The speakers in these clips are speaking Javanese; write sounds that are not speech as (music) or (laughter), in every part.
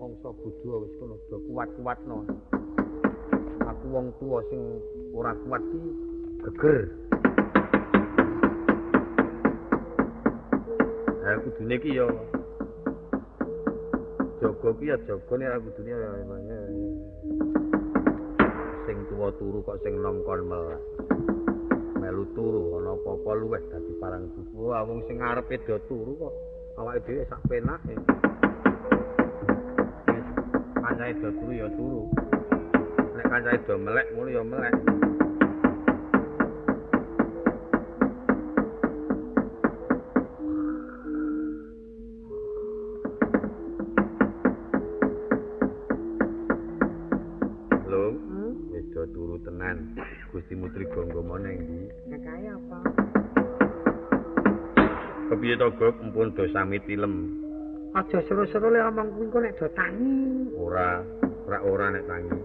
mongso budu wis kono do kuat-kuatno. Aku wong tuwa sing ora kuat ki geger. Ha kudune ki ya jaga ki ya jaga nek aku kudune ya sing tuwa turu kok sing nom kon melak. Melu turu ana apa-apa luweh dadi parang buku. Wong sing ngarepe do turu kok awake dhewe sak penake. Kancane do turu ya turu. Nek kancane do melek ngono ya melek. Turu tenan. Gusti Mutri Gonggomo nang ndi? Kae apa? Kepiye to, Gop? Mumpun do sami tilem. Aja seru-seru le omong kuwi kok nek do tangi. Ora, ora ora nek tangi.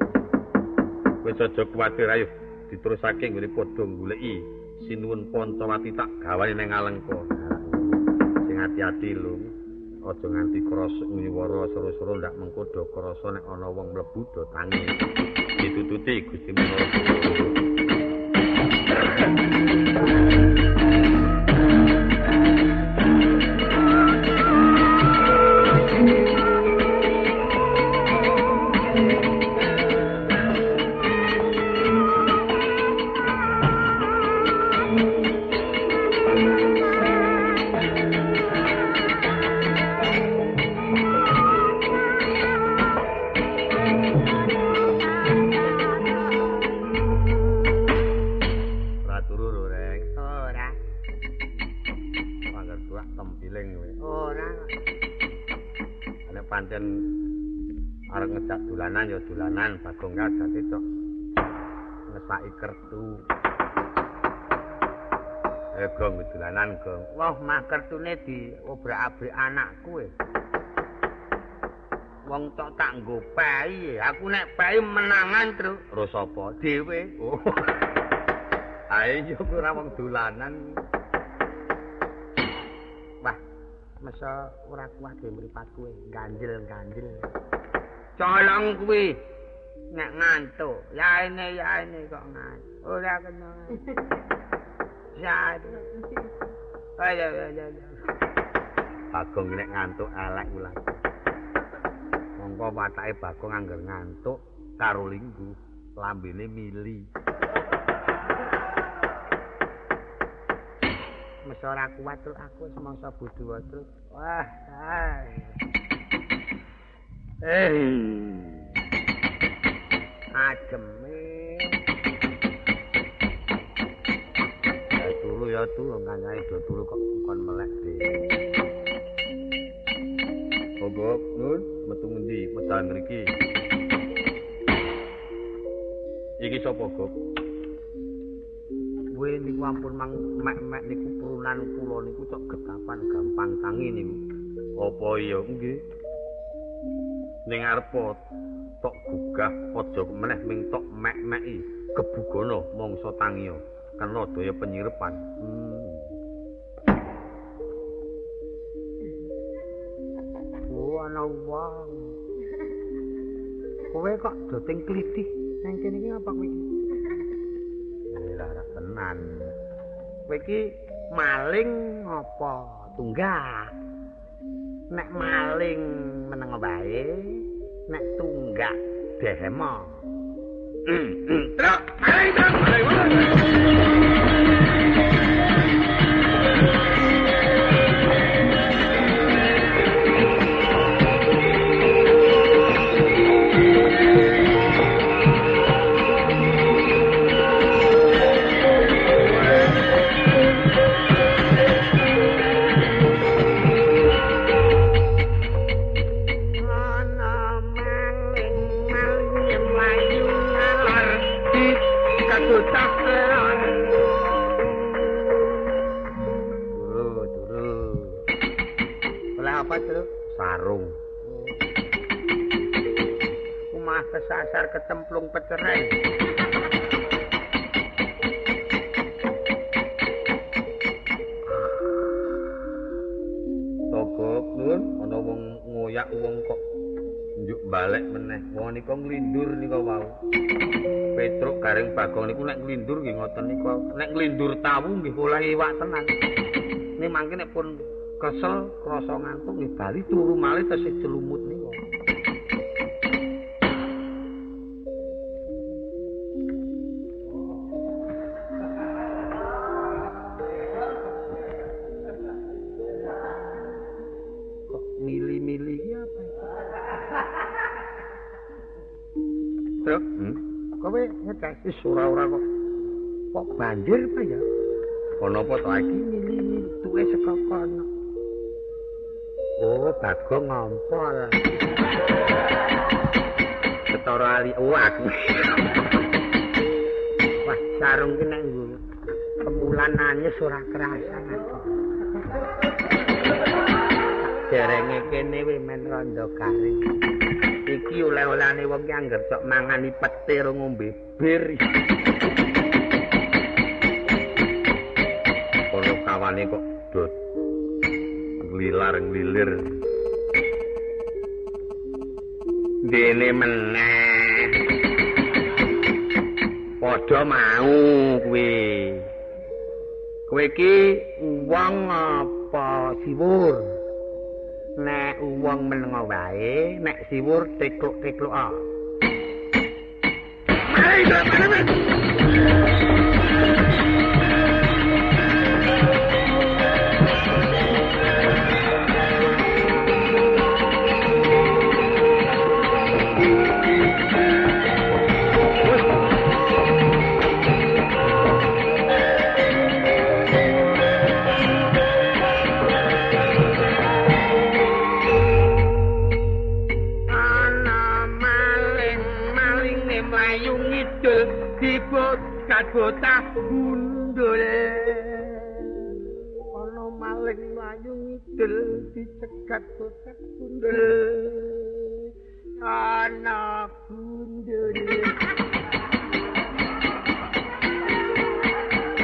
Wis aja kuwatir ayo diterusake nggone padha goleki sinuwun Pancawati tak gawane nang Alengka. Sing ati-ati lho. Aja nganti krasa nyiwara seru-seru ndak mengko do krasa nek ana wong mlebu do tangi. Ditututi Gusti Menara. Ora pancen arep ngejak dolanan ya dolanan Bagong kadate tok. Ngesaki kertu. Eh gong dolanan gong. Wah, mah kertune di obrak-abrik anakku e. Wong tok tak nggo pai, aku nek pai menangan terus Terus apa? dhewe. Oh. (laughs) Ae yo ora wong dolanan. Masa ora kuat dhewe mripatku e, ganjel-ganjel. Colong kuwi nek ngantuk, yaene yaene kok ngantuk. Ora kena. (laughs) Ya. Ayo ayo ayo. Bagong nek ngantuk elek ulah. Mongko watake Bagong angger ngantuk karo linggu, lambene mili. Masa ora kuat terus aku semangsa budu terus. Wah. Eh. Ademe. Ya turu ya turu ngancane do turu kok kon melek dhewe. Ogok, Nun, metu ngendi? Medal mriki. Iki sapa, Gok? Kowe niku ampun mang mek-mek niku purunan kula niku cok getapan gampang tangi niku. Apa iya? Nggih. Ning arep tok gugah aja meneh ming tok mek-meki kebugono mangsa tangiya. Kena daya penyirepan. Hmm. Oh, ana wong. (laughs) Kowe kok doting klitih nang kene iki apa kowe tenan. Kowe iki maling apa? Tunggak. Nek maling meneng wae, nek tunggak demo. Truk, maling, truk, maling, kesasar kecemplung pecerai. Togok, Nun, ana wong ngoyak wong kok balik meneh. Wong nika nglindur nika wau. Petruk garing Bagong niku nek nglindur nggih ngoten nika. Nek nglindur tawu nggih oleh iwak tenan. Nek mangke nek pun kesel krasa ngantuk nggih bali turu malih tesih jelumut wis ora-ora kok. Kok banjir apa ya? Ana apa to iki? Mili tuwe saka kono. Oh bagong ngompol ketara ali. Oh aku. Wah sarung ki nek nggo. Kemulan nangis ora kerasa. Aku derenge kene we men rondo garing iki oleh-olehane wong ki anggere sok mangani petir ngombe bir. Kono kawane kok dot glilar glilir. Dene meneh. Padha mau kuwi. Kowe iki wong apa siwur? Nek wong menengo wae, nek siwur tekluk-tekluk ah. Hey, bocah gundul ana maling mlayu ngidul dicegat bocah gundul ana gundul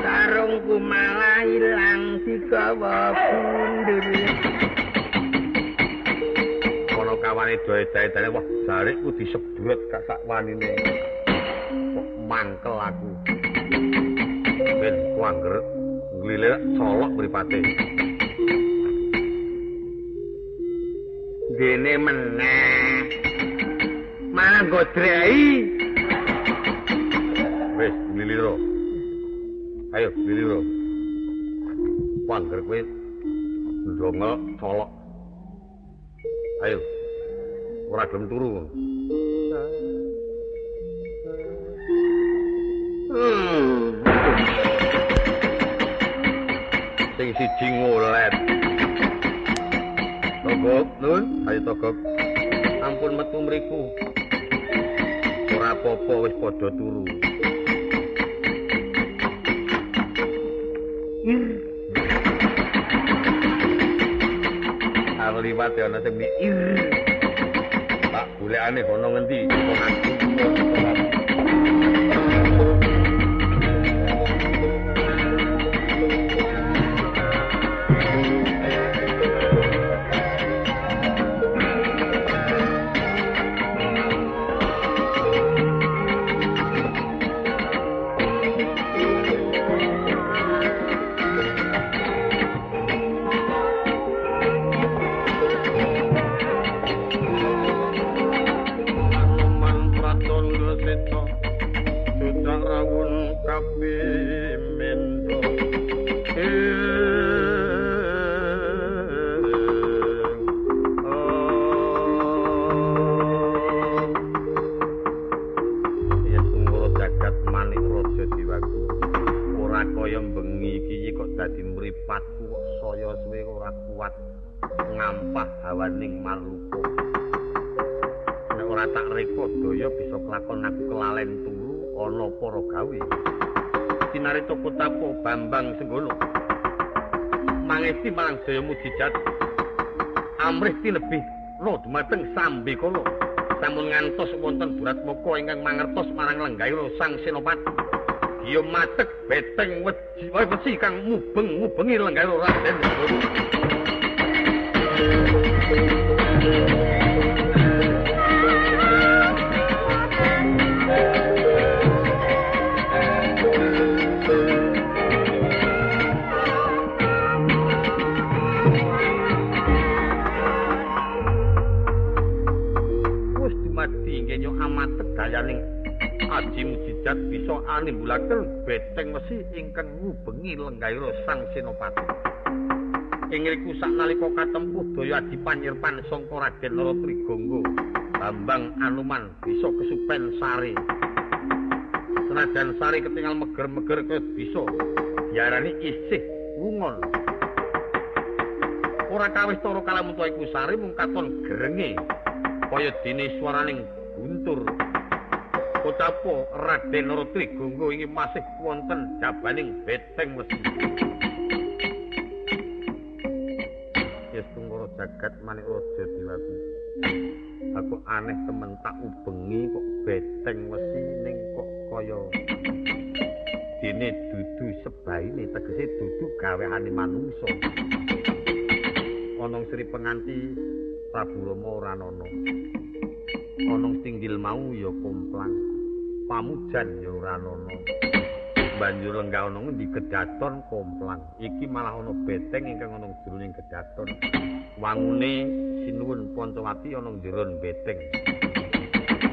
sarungku malah ilang digawa gundul ana kawane doe-doe wah jarikku disebut kak sak wanine. Mangkel aku ben kuangger nglilir colok mripate dene meneh. Malah godrei wis ngliliro ayo ngliliro kuangger kowe ndongel colok ayo ora gelem turu. Hmm. Sing siji ngolet. Togok, Nun, ayo togok. Ampun metu mriku. Ora apa-apa wis padha turu. Aku liwat ya ana sing ir. Tak golekane kono ngendi? Kok Jaya Mujijat. Amrih tinebih lo dumateng sambi kala. Sampun ngantos wonten burat moko ingkang mangertos marang lenggahira sang senopat iya matek beteng wedi kang mubeng mubengi lenggahira Raden bisa animbulaken beteng wesi ingkang ngubengi lenggaira sang senopati. Ing riku saknalika katempuh daya aji panyirpan sangka Raden Nara Trigangga, Bambang Anuman bisa kesupen sari. Senajan sari ketinggal meger-meger kaya bisa diarani isih wungon. Ora kawis tara kalamun iku sari mung katon grenge kaya dene swaraning guntur. Pocapo Raden Nara Trigangga inggih masih wonten jabaning beteng wesi. Yes tunggara jagat manik raja diwaku. Aku aneh temen tak ubengi kok beteng wesi ning kok kaya dene dudu sebaine tegese dudu gaweane manungsa. Ana Sri penganti Prabu Rama ora ana. Ana tinggil mau ya komplang. Pamujan ya ora ana. Banjur lenggah ana ngendi gedaton komplang. Iki malah ana beteng ingkang ana jroning gedaton. Wangune sinuwun Pancawati ana jero beteng.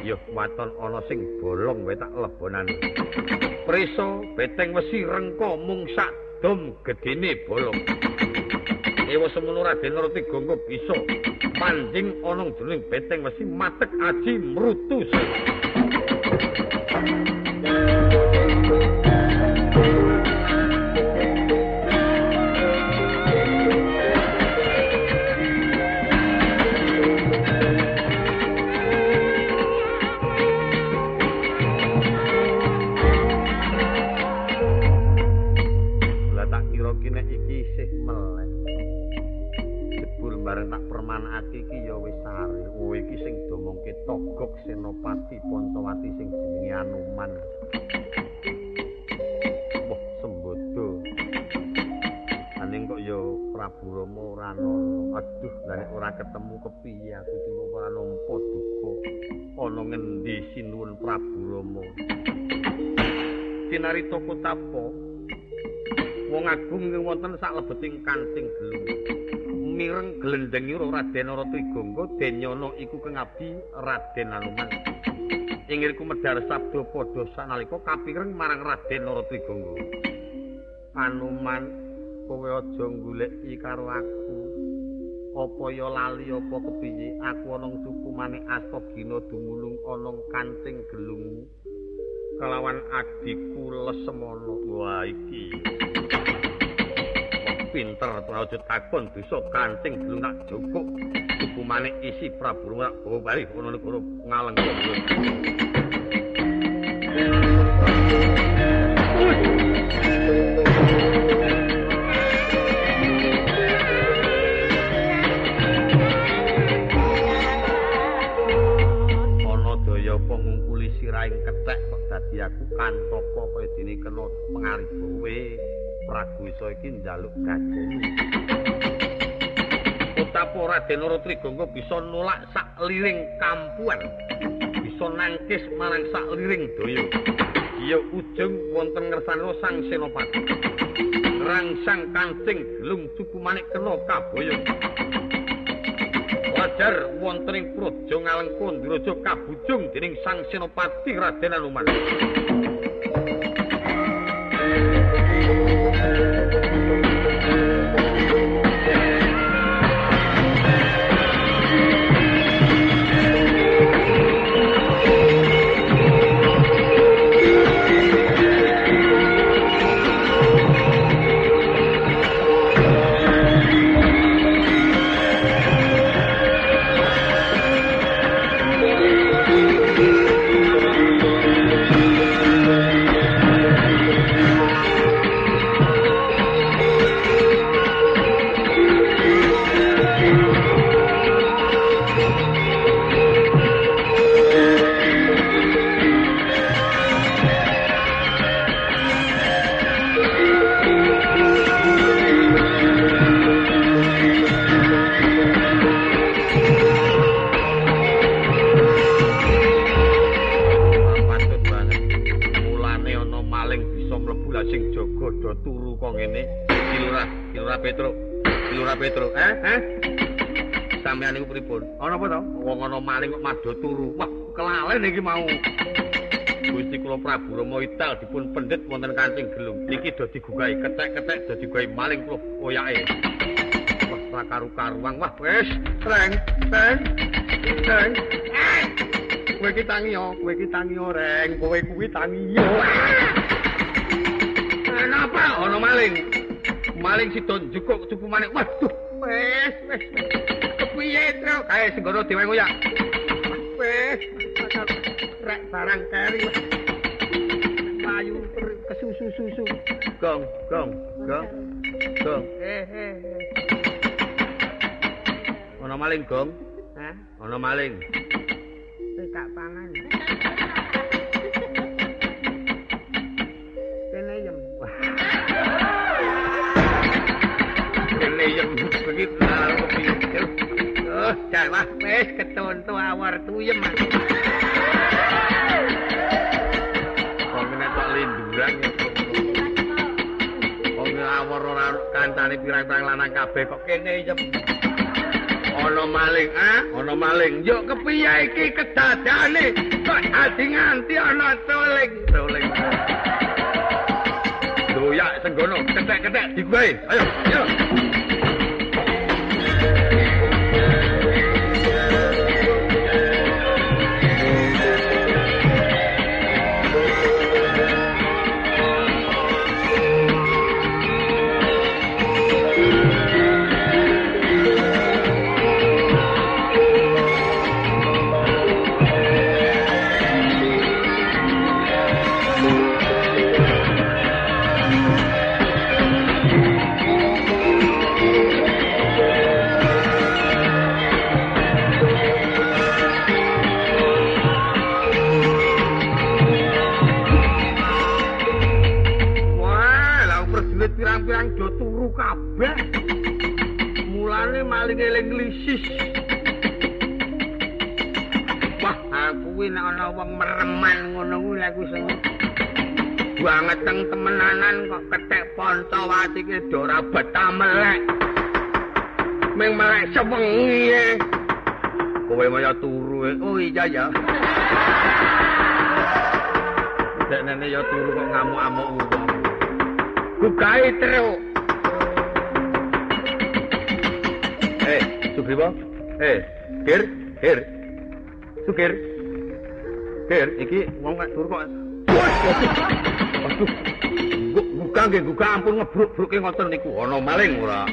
Ya waton ana sing bolong wae tak lebonan. Prisa beteng wesi rengko mung sak dom gedene bolong. Ewa semono Raden Nartigangga bisa panjing ana jroning beteng wesi matek aji mrutus. thank you Senopati Pancawati sing jenenge Anuman. Wah, sembodo. Aning kok ya Prabu Rama ora. Aduh, lah nek ora ketemu kepiye aku iki kok ora nampa duka. Ana ngendi sinuwun Prabu Rama? Sinarita Kutapa Wong agung ing wonten sak lebeting kanting gelung. Mireng glendengira Raden Nara Trigangga denyana iku kengabdi Raden Anuman. Ing riku medhar sabda padha sanalika kapireng marang Raden Nara Trigangga. Anuman, kowe aja goleki karo aku. Apa ya lali apa kepiye? Aku ana suku maneh Astagina dumulung ana kanting gelungmu. Kelawan adikku Lesemana. Wah iki. Pinter praja takon bisa kancing gelung tak jukuk hukumane isi Prabu bawa bali ana negara ngaleng ana daya apa ngungkuli sirahing kethek kok dadi aku kantaka kaya dene kena pangaribawe Praguisa iki njaluk gajeni. Utapo Raden Nara Trigangga bisa nolak sak liring kampuan. Bisa nangkis marang sak liring daya. Ya ujung wonten ngersane Sang Senopati. Rangsang kancing gelung cupu manik kena kaboyong. Wajar wonten ing praja ngalengka ndiraja kabujung dening Sang Senopati Raden Anuman. Thank you. Maling kok mado turu. Wah, kelalen iki mau. Gusti kula Prabu Rama Ital dipun pendhet wonten Kancing Gelung. Niki do digugahi ketek-ketek do digugahi maling kula oyake. Wah, ra karu-karuang. Wah, wis, Reng, Reng. Reng. Kowe iki tangi yo, kowe iki tangi yo, Reng. Kowe kuwi tangi yo. Kenapa ana maling? Maling si don jukuk cupu maning. Waduh, wis, wis. Kepiye, Tru? Kae senggono dhewe ngoyak. Wis, rek barang keri. Payu kesusu-susu. Gong, gong, gong. Gong. Eh, eh, eh. Ana maling, Gong. Hah? Ana maling. Wis tak pangan. Kene yem. Kene pikir. Oh, jawah wis ketonto awar tuyem. Wong nek kok linduran. Wong awor ora kancane pirang-pirang lanang kabeh kok kene yem. Ana maling, ah? Ana maling. Yo kepiye iki kedadane? Kok ati nganti ana toling. Toling. Doyak senggono, ketek-ketek digugahi. Ayo, ayo. Ana wong mereman ngono kuwi lek wis banget teng temenanan kok ketek Poncowati ki do ora betah melek. Ming melek sewengi. e. Kowe maya turu. eh. Oh iya ya. Dek nene ya turu kok ngamuk-amuk. Gugai terus. Eh, Sugriwa. Eh, Gir, Gir. Sugir. Gir, iki wong nek turu kok. Waduh. Gugah nggih, gugah ampun ngebruk-bruke ngoten niku. Ana maling ora?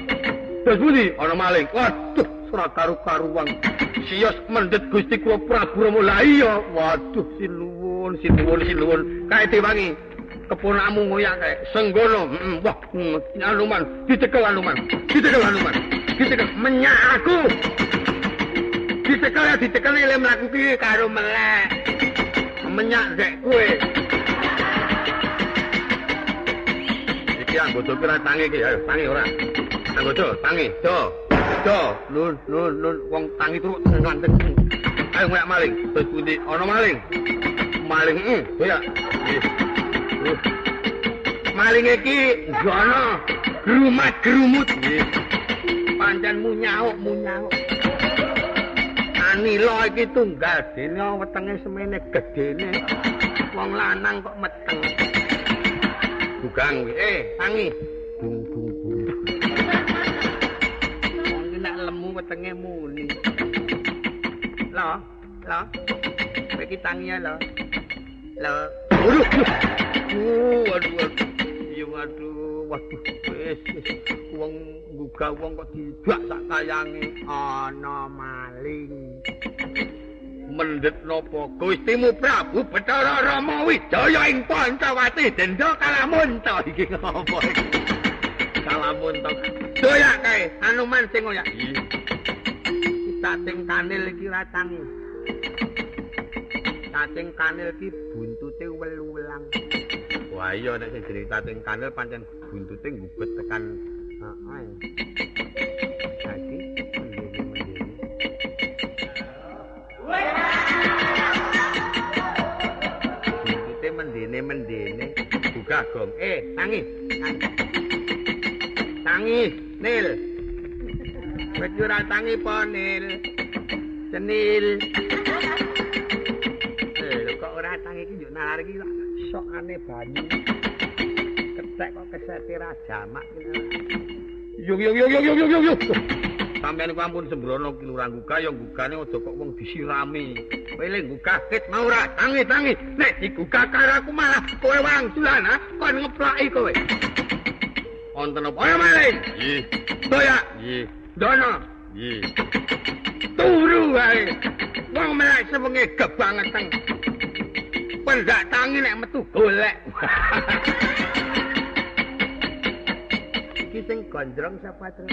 Terus pundi? Ana maling. Waduh, ora karu-karuang. Sios mendhet Gusti kula Prabu Rama. Lah iya, waduh sinuwun, sinuwun, sinuwun. Kae diwangi. Keponakmu ngoyak kae. Senggono. Mm, wah, mm, anuman, dicekel anuman. Dicekel anuman. Dicekel menyak aku. Dicekel ya dicekel ile mlaku ki karo melek. Menyak dek kowe. Iki anggota kira tangi iki, ayo tangi ora. Anggota tangi, do. Do, nun nun nun wong tangi turu nglanten. Ayo ngoyak maling. Terus pundi? Ana maling. Maling, heeh, ya. Maling iki jono grumat grumut. Pancen munyauk munyauk. Anila iki tunggal Dene wetenge semene gedene. Wong lanang kok meteng. bugang. Eh, tangi. Bung bung bung. Wong iki nek lemu wetenge muni. Lho, lho. Iki tangi ya, lho. Lho. Uh, waduh, waduh. Iya, waduh. Wis. Wong gugah wong kok didak sak kayange. Ana maling. Mendhet napa Gustimu Prabu Bathara Rama Wijaya ing Pancawati denda kalamun to iki ngopo iki? Kalamun to. Doyak kae, Hanuman sing ngoyak. Cacing kanil iki ra tangi. Cacing kanil iki buntute welulang. Wah iya nek sing cacing kanil pancen buntute ngubet tekan Heeh. Dadi mendene-mendene. Buntute mendene-mendene. gugah gong. Eh, tangi. Tangi, Nil. Iki ora tangi po, Nil. Cenil. iki lak sokane banyu. Ketek kok kesete ra jamak Yo yo yo yo yo yo yo. Sampeyan ku ampun sembrono ki lurang gugah ya gugane aja kok wong disirami. Kowe le gugah ket mau ra tangi tangi. Nek digugah karo aku malah kowe wangsulan ha kon ngeploki kowe. Wonten apa? Ayo maling. Nggih. Doya. Nggih. Dono. Nggih. Turu wae. Wong melek sewengi gebangeteng. Pendak tangi nek metu golek. (laughs) Iki sing gondrong sapa terus?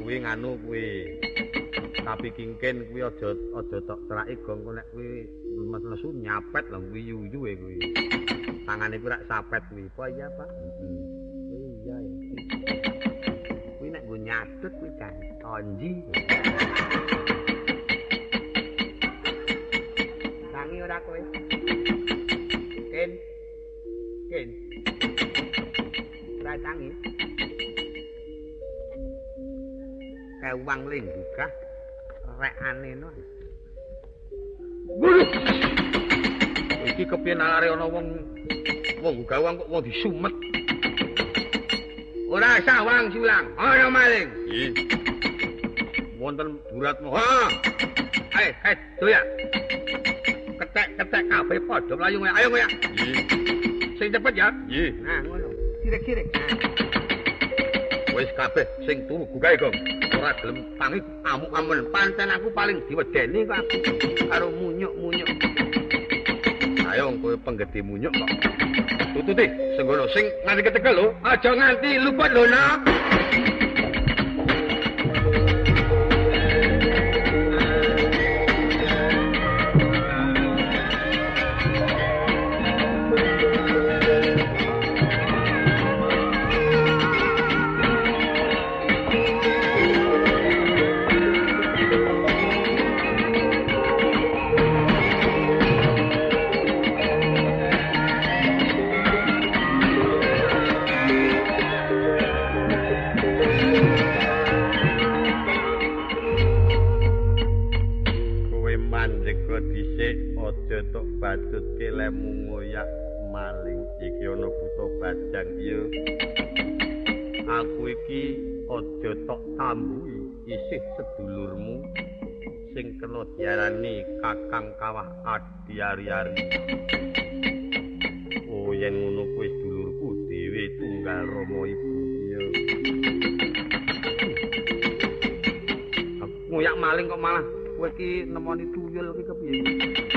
Kuwi nganu kuwi. Tapi kingken kuwi aja aja tok traki gong nek kuwi lesu nyapet lho kuwi yuyu e kuwi. Tangane kuwi rak sapet kuwi. Apa iya, Pak? Iya. Kuwi nek nggo nyatut kuwi kan onji. Tangi ora kowe? Ken. Ken. Ora tangi. Kewang ling buka rek aneno. Waduh. Iki kepiye nalare ana wong wong gawang kok wong disumet. Ora sawang sulang, ana maling. Nggih. Wonten buratmu. Ha. Ayo, ayo, doya. Ketek-ketek kabeh padha mlayu. Ayo ngono. Nggih. Sing cepet ya. Nggih. Nah, ngono. Kirek-kirek. Wis kabeh sing turu gugahe, Gong. Ora gelem tangi Amuk-amun pancen aku paling diwedeni kok aku karo munyuk-munyuk. Ayo kowe penggede munyuk kok. Tututi, senggono sing nganti ketekel lho. Aja nganti luput lho, Nak. Bajang iya. Aku iki aja tok tambui isih sedulurmu sing kena diarani Kakang Kawah Adiari-ari. Oh yen ngono kuwi sedulurku dhewe tunggal Rama ibu iya. Aku ngoyak maling kok malah kowe iki nemoni tuyul iki kepiye?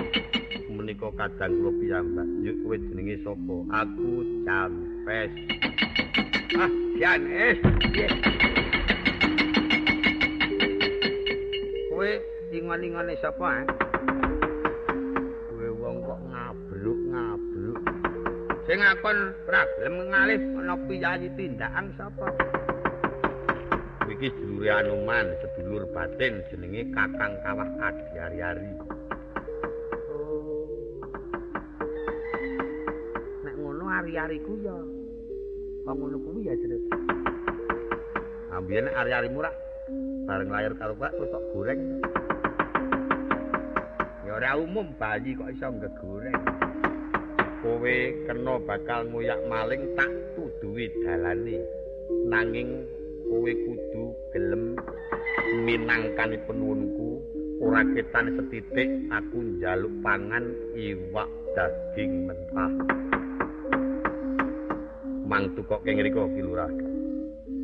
Menika kadang kula piyambak. Yuk kowe jenenge sapa? Aku Jampes. Ah, Jan. Yes. Kowe ingon-ingone sapa, ha? Kowe wong kok ngabruk-ngabruk. Sing akon ra gelem ngalih ana piyayi tindakan sapa? Iki sedulure Anoman, sedulur batin jenenge Kakang Kawah Adiari-ari. Nek ngono ari-ariku ya. Kok ngono kuwi ya, Jret. Ambiyen ari-arimu rak bareng layar karo Pak terus kok goreng. Ya ora umum bayi kok iso ngegoreng. Kowe kena bakal ngoyak maling tak tuduhi dalane. Nanging kowe kudu gelem minangkani penuwunku ora ketan setitik aku njaluk pangan iwak daging mentah. Mang tukok keng ngriko ki lurah.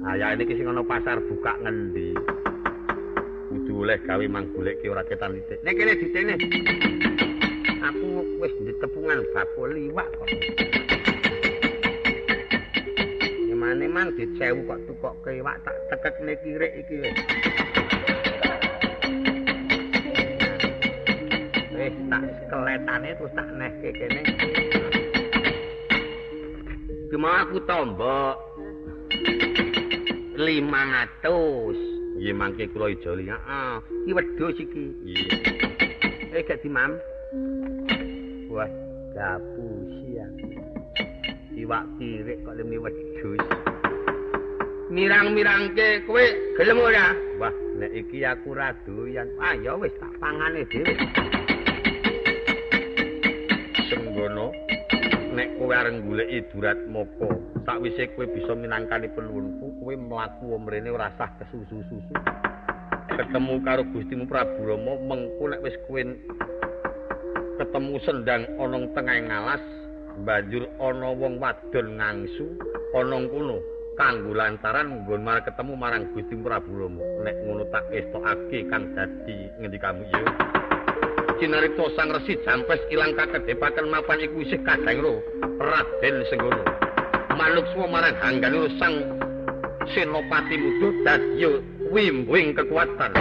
Ayah ini sing ana pasar buka ngendi? Kudu oleh gawe mang golek ki ora ketan titik. Nek kene ditene. Aku wis ditepungan bakul liwak kok. Gimana mang dicewu kok tukok kewak tak tekekne kirik iki wis. Wis tak keletane terus tak nehke kene. Cuma aku tombok 500. Nggih mangke kula ijoli. Heeh, iki wedhus iki. Nggih. Eh gak dimam. Wah, gapu siang. Iwak tirik kok lemi wedhus. Mirang-mirangke kowe gelem ora? Wah, nek iki aku ra doyan. Ah ya wis tak pangane dhewe. Senggono nek kowe areng goleki durat moko sakwise kowe bisa minangkani penuwunku kowe mlaku mrene ora sah kesusu-susu. Ketemu karo Gustimu Prabu Rama mengko nek wis kowe ketemu sendang ana tengah ngalas banjur ana wong wadon ngangsu ana kono kanggo lantaran nggon ketemu marang Gusti Prabu Rama. Nek ngono tak estokake kang dadi ngendikamu ya cinarita sang resi jampes ilang kakedepaken mapan iku isih kadang ro Raden Senggono manuk suwa marang hanggane sang Senopati Mudo dadi wimbuing kekuatan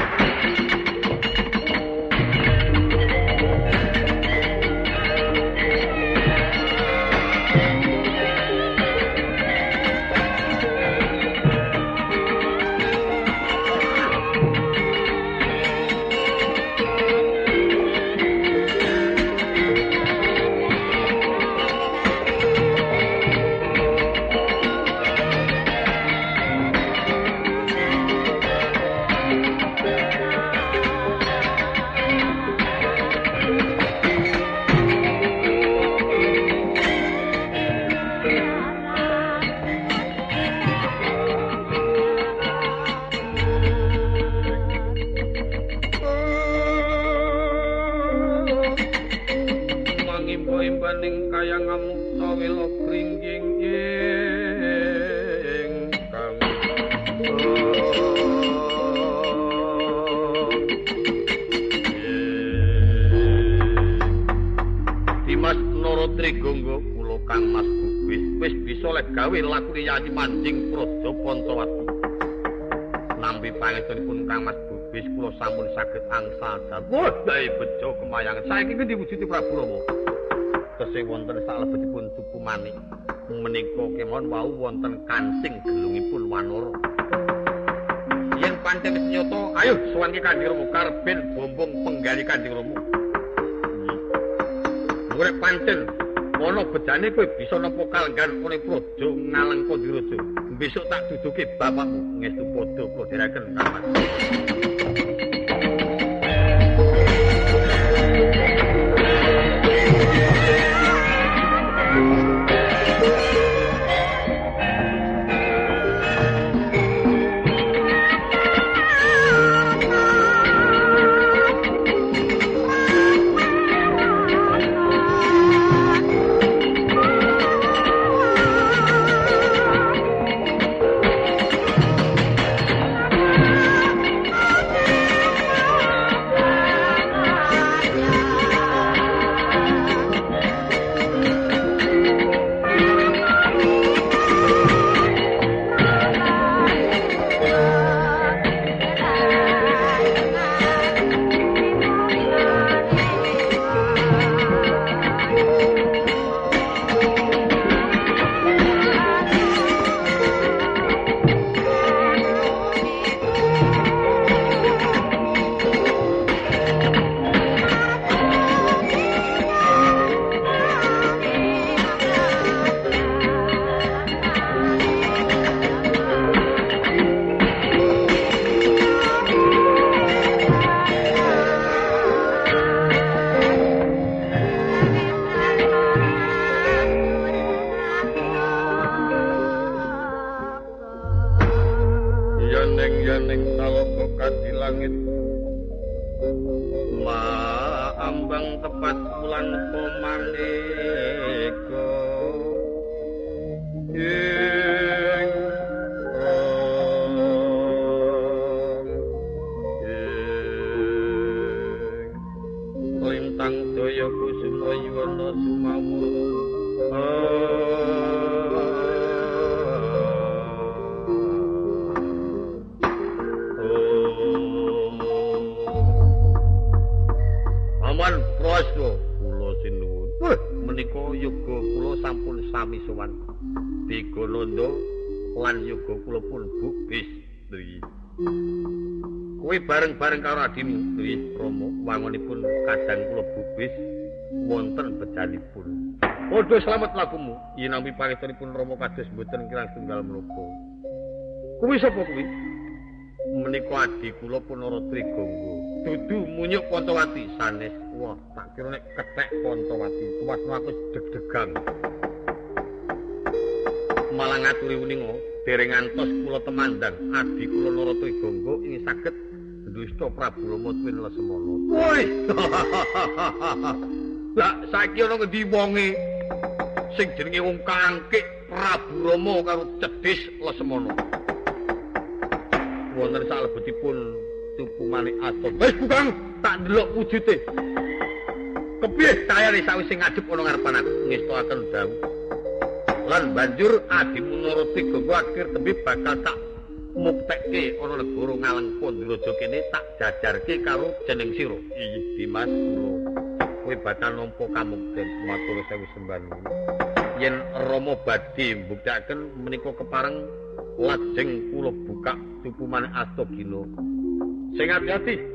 saiki kuwi diwujudi Prabu Rama. Tesih wonten salebetipun suku manik. Menika kemawon wau wonten kancing gelungipun wanara. Yen pancen nyata, ayo sowan ki Kanjeng Rama karben bombong penggali Kanjeng Rama. Urip pancen ana bejane kowe bisa nampa kalenggan oleh praja ngaleng Pandiraja. Besok tak duduke bapakmu ngestu padha Kumande. Kula dherekaken kamar. bareng karo adimu Dwi Rama wangunipun kadang kula bubis wonten bejanipun. Padha slamet lakumu yen nampi pangestunipun Rama kados mboten kirang tunggal menapa. Kuwi sapa kuwi? Menika adi kula Punara Trigangga. dudu munyuk Pontowati sanes. Wah, tak kira nek kethek Pontowati, kuwasno aku deg-degan. Malah ngaturi uninga, dereng ngantos kula temandang adi kula Narata Gangga ing saged dusta Prabu Rama Twin Lesemana. Woi. (laughs) Lah saiki ana ngendi wonge sing jenenge wong kangkik Prabu Rama karo Cedhis Lesemana. Wonten salebetipun tuku manik atom. Wis bukan tak ndelok wujude. Kepiye kayane sawise ngadep ana ngarepan aku ngestoaken dawuh. Lan banjur adimu Narati Gangga akhir tembe bakal tak muktekke ana negara ngaleng Pandiraja kene tak jajarke karo jeneng sira. Iya, Dimas kula. Kowe bakal nampa kamukten matur sewu sembahan. Yen Rama badhe mbuktekaken menika kepareng lajeng kula buka tuku Astagina. Sing ati-ati